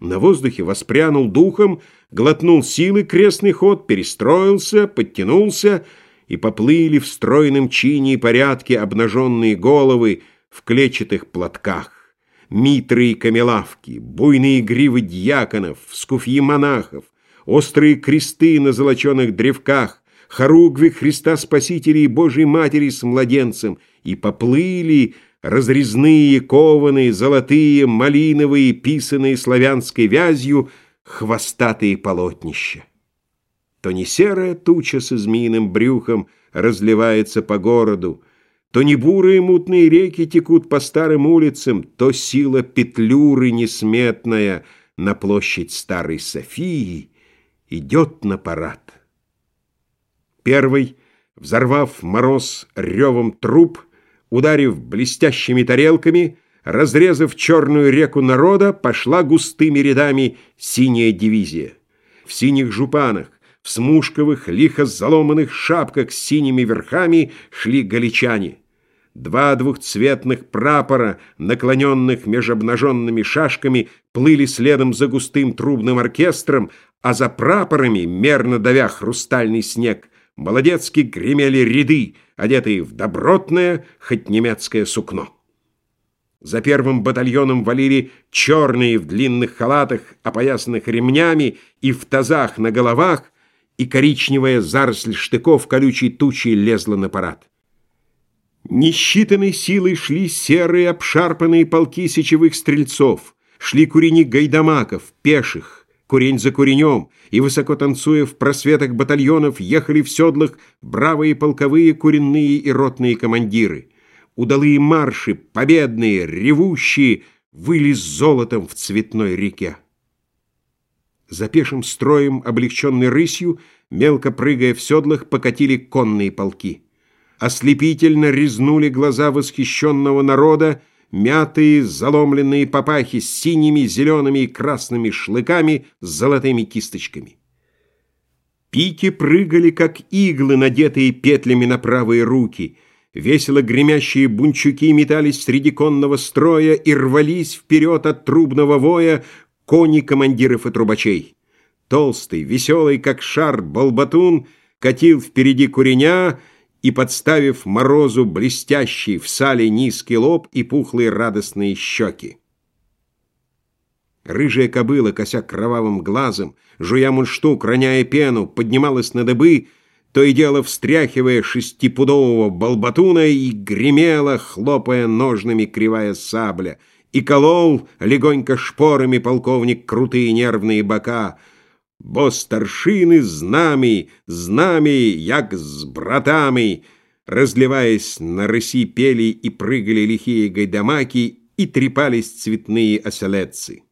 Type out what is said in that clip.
На воздухе воспрянул духом, глотнул силы крестный ход, перестроился, подтянулся, и поплыли в стройном чине и порядке обнаженные головы в клетчатых платках, митры и камелавки, буйные гривы дьяконов, скуфьи монахов, острые кресты на золоченых древках, хоругви Христа Спасителя и Божьей Матери с младенцем, и поплыли, разрезные, кованые, золотые, малиновые, писанные славянской вязью, хвостатые полотнища. То не серая туча с змеиным брюхом разливается по городу, то не бурые мутные реки текут по старым улицам, то сила петлюры несметная на площадь Старой Софии идет на парад. Первый, взорвав мороз ревом труп, ударив блестящими тарелками, разрезав черную реку народа, пошла густыми рядами синяя дивизия. В синих жупанах, в смушковых, лихо заломанных шапках с синими верхами шли галичане. Два двухцветных прапора, наклоненных меж обнаженными шашками, плыли следом за густым трубным оркестром, а за прапорами, мерно давя хрустальный снег, молодецки гремели ряды, одетые в добротное, хоть немецкое сукно. За первым батальоном валили черные в длинных халатах, опоясанных ремнями и в тазах на головах, и коричневая заросль штыков колючей тучей лезла на парад. Несчитанной силой шли серые обшарпанные полки сечевых стрельцов, шли курени гайдамаков, пеших, курень за куренем, и, высоко танцуя в просветах батальонов, ехали в седлах бравые полковые куренные и ротные командиры. Удалые марши, победные, ревущие, выли с золотом в цветной реке. За пешим строем, облегченной рысью, мелко прыгая в седлах, покатили конные полки. Ослепительно резнули глаза восхищенного народа, мятые заломленные папахи с синими, зелеными и красными шлыками с золотыми кисточками. Пики прыгали, как иглы, надетые петлями на правые руки. Весело гремящие бунчуки метались среди конного строя и рвались вперед от трубного воя кони командиров и трубачей. Толстый, веселый, как шар, болбатун катил впереди куреня, и, подставив морозу блестящий в сале низкий лоб и пухлые радостные щеки. Рыжая кобыла, кося кровавым глазом, жуя мундштук, роняя пену, поднималась на дыбы, то и дело встряхивая шестипудового болбатуна и гремела, хлопая ножными кривая сабля, и колол легонько шпорами полковник крутые нервные бока — бо старшини з нами, з нами, як з братами, разливаясь на рыси пели и прыгали лихие гайдамаки и трепались цветные оселедцы.